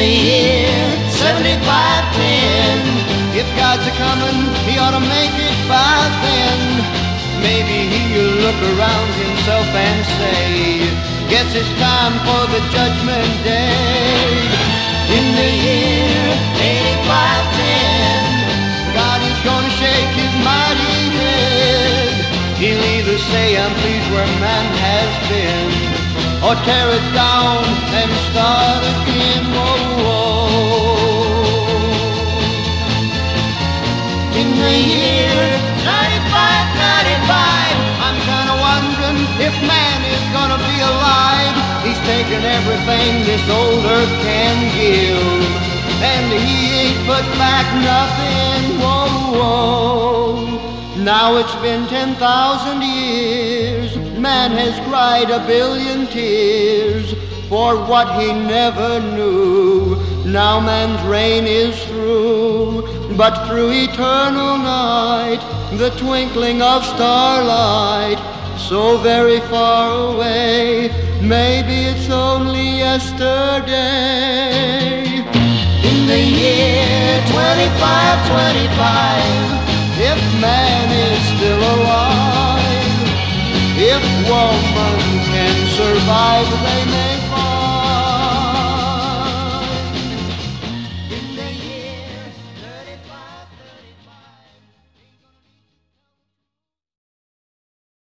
The year 7510, if God's a coming, he ought to make it by then. Maybe he'll look around himself and say, Guess it's time for the judgment day. In the year 8510, God is gonna shake his mighty head. He'll either say, I'm pleased where man has been, or tear it down and start again. Whoa, whoa. In the year 95, 95, I'm kinda wondering if man is gonna be alive. He's taken everything this old earth can give, and he ain't put back nothing. Whoa, whoa. Now it's been 10,000 years, man has cried a billion tears for what he never knew. Now man's reign is through, but through eternal night, the twinkling of starlight, so very far away, maybe it's only yesterday. In the year 2525, if man woman can survive, they may